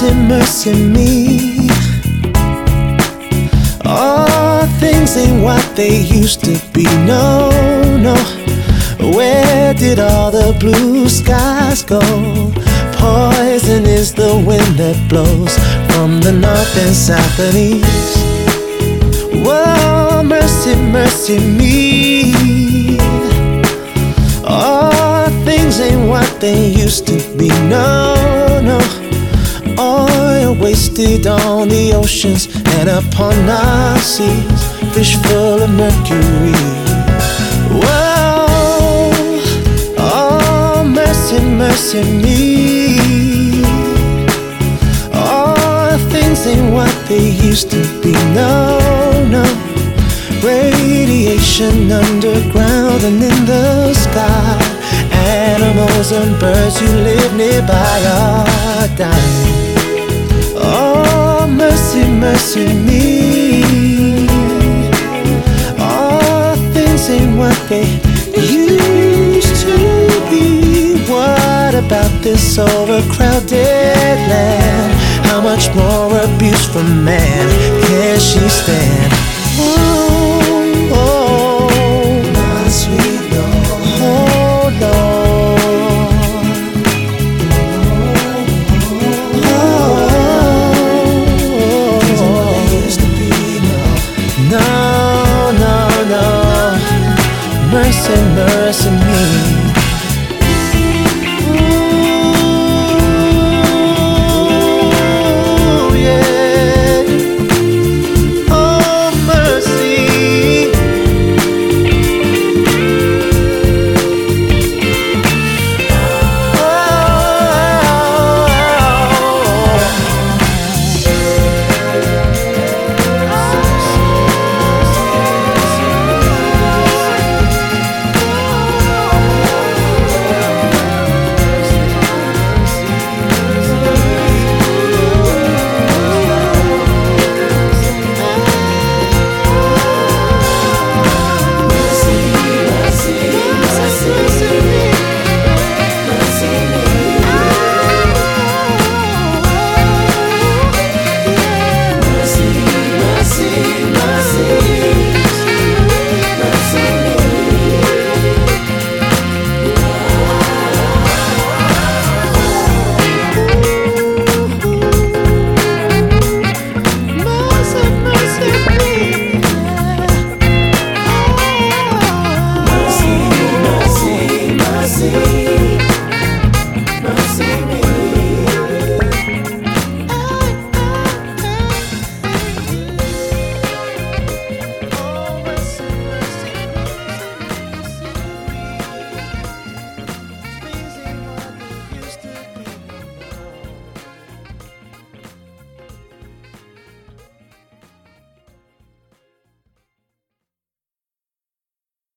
mercy mercy me. All things ain't what they used to be. No, no. Where did all the blue skies go? Poison is the wind that blows from the north and south and east. Whoa, mercy, mercy me. All things ain't what they used to be. No, no. Oil wasted on the oceans and upon our seas. Fish full of mercury. Whoa, oh, mercy, mercy me. All things ain't what they used to be. No, no. Radiation underground and in the sky. Animals and birds who live nearby are dying. Mercy me. All things ain't what they used to be. What about this overcrowded land? How much more abuse from man can she stand? mercy, mercy me.